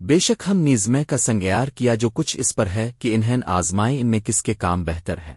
بے شک ہم نیزمہ کا سنگیار کیا جو کچھ اس پر ہے کہ انہیں آزمائیں ان میں کس کے کام بہتر ہے